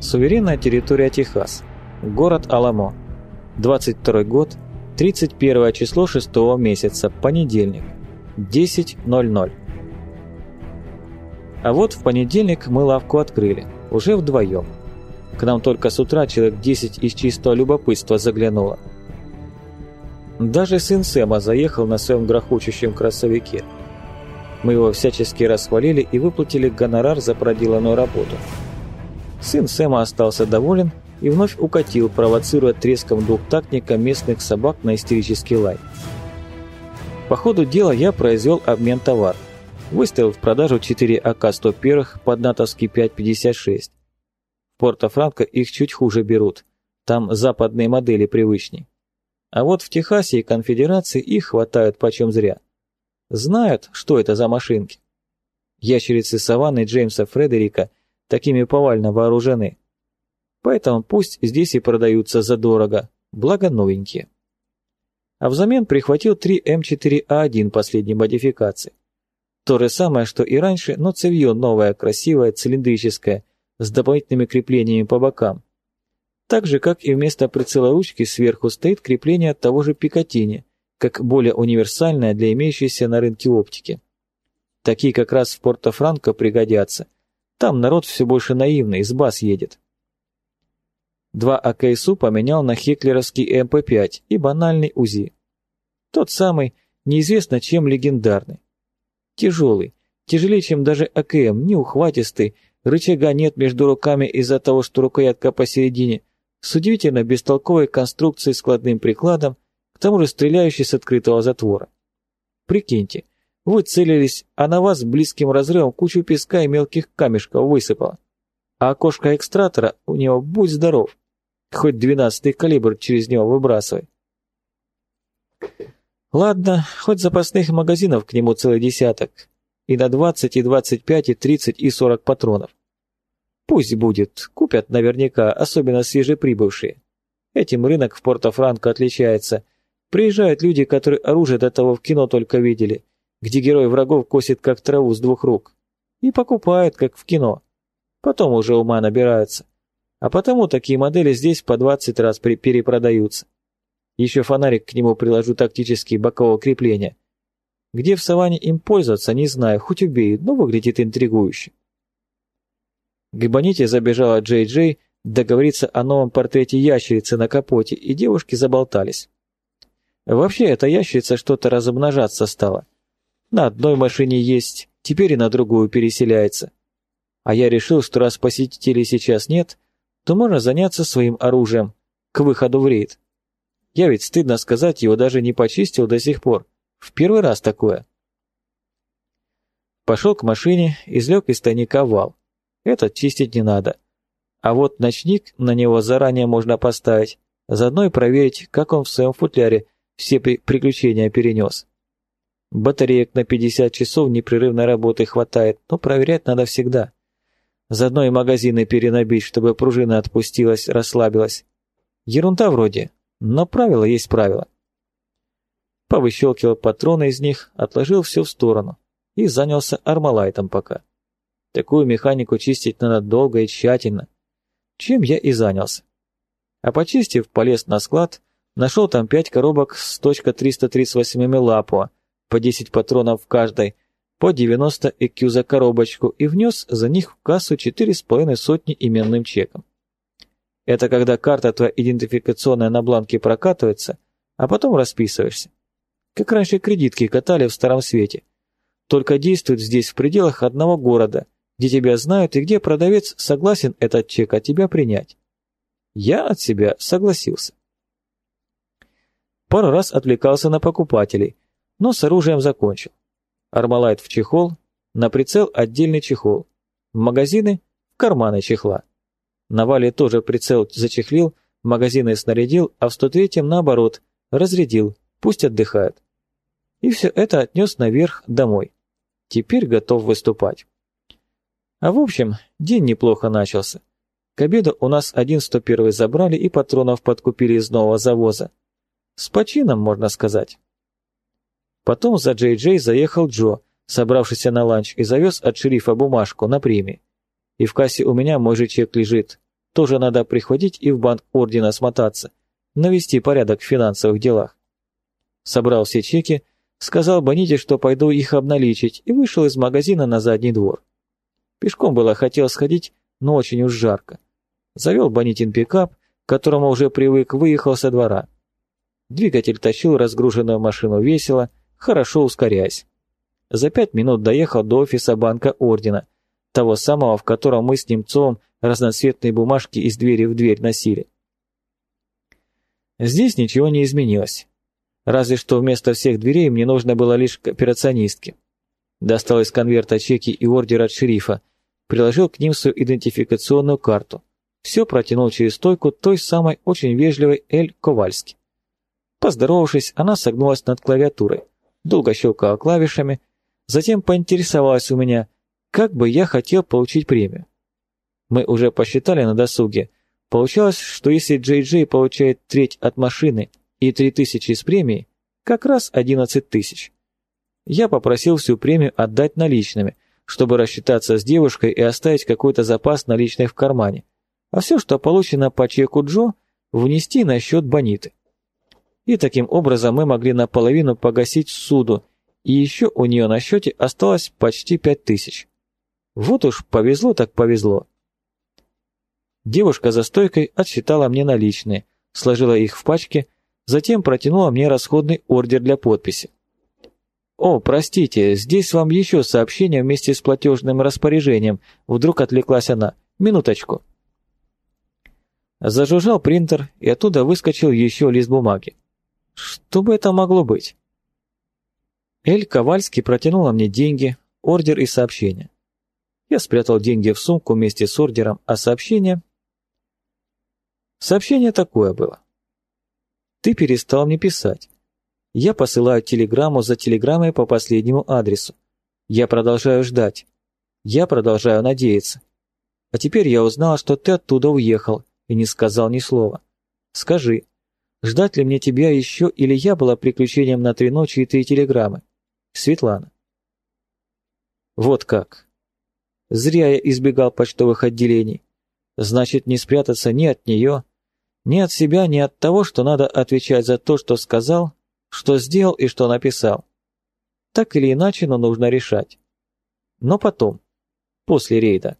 Суверенная территория Техас. Город Аламо. 22 год, 31 число 6 месяца, понедельник. 10.00. А вот в понедельник мы лавку открыли, уже вдвоем. К нам только с утра человек 10 из чистого любопытства заглянуло. Даже сын Сэма заехал на своем грохочущем красовике. Мы его всячески расхвалили и выплатили гонорар за проделанную работу. Сын Сэма остался доволен и вновь укатил, провоцируя треском двухтактника местных собак на истерический лай. По ходу дела я произвел обмен товар. Выставил в продажу 4 АК-101 под натовский 5.56. В Порто-Франко их чуть хуже берут. Там западные модели привычней. А вот в Техасе и Конфедерации их хватают почем зря. Знают, что это за машинки. Ящерицы саванны Джеймса Фредерика такими повально вооружены. Поэтому пусть здесь и продаются задорого, благо новенькие. А взамен прихватил три М4А1 последней модификации. То же самое, что и раньше, но цевье новое, красивое, цилиндрическое, с дополнительными креплениями по бокам. Так же, как и вместо прицела ручки сверху стоит крепление того же Пикатини, как более универсальное для имеющейся на рынке оптики. Такие как раз в Порто-Франко пригодятся. Там народ все больше наивный, с баз едет. Два АКСУ поменял на хеклеровский МП-5 и банальный УЗИ. Тот самый, неизвестно чем легендарный. Тяжелый, тяжелее, чем даже АКМ, неухватистый, рычага нет между руками из-за того, что рукоятка посередине, с удивительно бестолковой конструкцией складным прикладом, к тому же стреляющий с открытого затвора. Прикиньте, вы целились, а на вас близким разрывом кучу песка и мелких камешков высыпало. А окошко экстратора у него будь здоров. Хоть двенадцатый калибр через него выбрасывай. Ладно, хоть запасных магазинов к нему целый десяток. И на 20, и 25, и 30, и 40 патронов. Пусть будет, купят наверняка, особенно свежеприбывшие. Этим рынок в Порто-Франко отличается. Приезжают люди, которые оружие до того в кино только видели, где герой врагов косит как траву с двух рук. И покупают, как в кино. Потом уже ума набираются. А потому такие модели здесь по 20 раз перепродаются. Еще фонарик к нему приложу тактические бокового крепления. Где в саванне им пользоваться, не знаю, хоть убей, но выглядит интригующе. К Боните забежала Джей Джей договориться о новом портрете ящерицы на капоте, и девушки заболтались. Вообще, эта ящерица что-то размножаться стала. На одной машине есть, теперь и на другую переселяется. А я решил, что раз посетителей сейчас нет, то можно заняться своим оружием к выходу в рейд. Я ведь, стыдно сказать, его даже не почистил до сих пор. В первый раз такое. Пошел к машине, излег из тайника вал. Этот чистить не надо. А вот ночник на него заранее можно поставить, заодно и проверить, как он в своем футляре все при приключения перенес. Батареек на 50 часов непрерывной работы хватает, но проверять надо всегда. Заодно и магазины перенабить, чтобы пружина отпустилась, расслабилась. Ерунда вроде, но правило есть правило. Повыщелкивал патроны из них, отложил все в сторону и занялся армалайтом пока. Такую механику чистить надо долго и тщательно. Чем я и занялся. А почистив, полез на склад, нашел там пять коробок с точка .338 лапуа, по 10 патронов в каждой, по 90 ЭКЮ за коробочку и внес за них в кассу четыре с половиной сотни именным чеком. Это когда карта твоя идентификационная на бланке прокатывается, а потом расписываешься. Как раньше кредитки катали в Старом Свете. Только действует здесь в пределах одного города, где тебя знают и где продавец согласен этот чек от тебя принять. Я от себя согласился. Пару раз отвлекался на покупателей, но с оружием закончил. Армалайт в чехол, на прицел отдельный чехол. Магазины в карманы чехла. На вале тоже прицел зачехлил, магазины снарядил, а в 103-м наоборот, разрядил, пусть отдыхают. И все это отнес наверх домой. Теперь готов выступать. А в общем, день неплохо начался. К обеду у нас один 101 забрали и патронов подкупили из нового завоза. С почином, можно сказать. Потом за Джей Джей заехал Джо, собравшийся на ланч, и завез от шерифа бумажку на премии. И в кассе у меня мой же чек лежит. Тоже надо приходить и в банк ордена смотаться, навести порядок в финансовых делах. Собрал все чеки, сказал Боните, что пойду их обналичить, и вышел из магазина на задний двор. Пешком было хотел сходить, но очень уж жарко. Завел Бонитин пикап, к которому уже привык, выехал со двора. Двигатель тащил разгруженную машину весело, хорошо ускоряясь. За пять минут доехал до офиса банка Ордена, того самого, в котором мы с Немцовым разноцветные бумажки из двери в дверь носили. Здесь ничего не изменилось. Разве что вместо всех дверей мне нужно было лишь к операционистке. Достал из конверта чеки и ордер от шерифа, приложил к ним свою идентификационную карту. Все протянул через стойку той самой очень вежливой Эль Ковальски. Поздоровавшись, она согнулась над клавиатурой, долго щелкала клавишами, затем поинтересовалась у меня, как бы я хотел получить премию. Мы уже посчитали на досуге. Получалось, что если Джей Джей получает треть от машины и три тысячи из премии, как раз одиннадцать тысяч. Я попросил всю премию отдать наличными, чтобы рассчитаться с девушкой и оставить какой-то запас наличных в кармане, а все, что получено по чеку Джо, внести на счет Бониты. И таким образом мы могли наполовину погасить суду, и еще у нее на счете осталось почти пять тысяч. Вот уж повезло так повезло. Девушка за стойкой отсчитала мне наличные, сложила их в пачке, затем протянула мне расходный ордер для подписи. «О, простите, здесь вам еще сообщение вместе с платежным распоряжением», вдруг отвлеклась она. «Минуточку». Зажужжал принтер, и оттуда выскочил еще лист бумаги. Что бы это могло быть? Эль Ковальский протянула мне деньги, ордер и сообщение. Я спрятал деньги в сумку вместе с ордером, а сообщение... Сообщение такое было. Ты перестал мне писать. Я посылаю телеграмму за телеграммой по последнему адресу. Я продолжаю ждать. Я продолжаю надеяться. А теперь я узнала, что ты оттуда уехал и не сказал ни слова. Скажи, Ждать ли мне тебя еще, или я была приключением на три ночи и три телеграммы? Светлана. Вот как. Зря я избегал почтовых отделений. Значит, не спрятаться ни от нее, ни от себя, ни от того, что надо отвечать за то, что сказал, что сделал и что написал. Так или иначе, но нужно решать. Но потом, после рейда.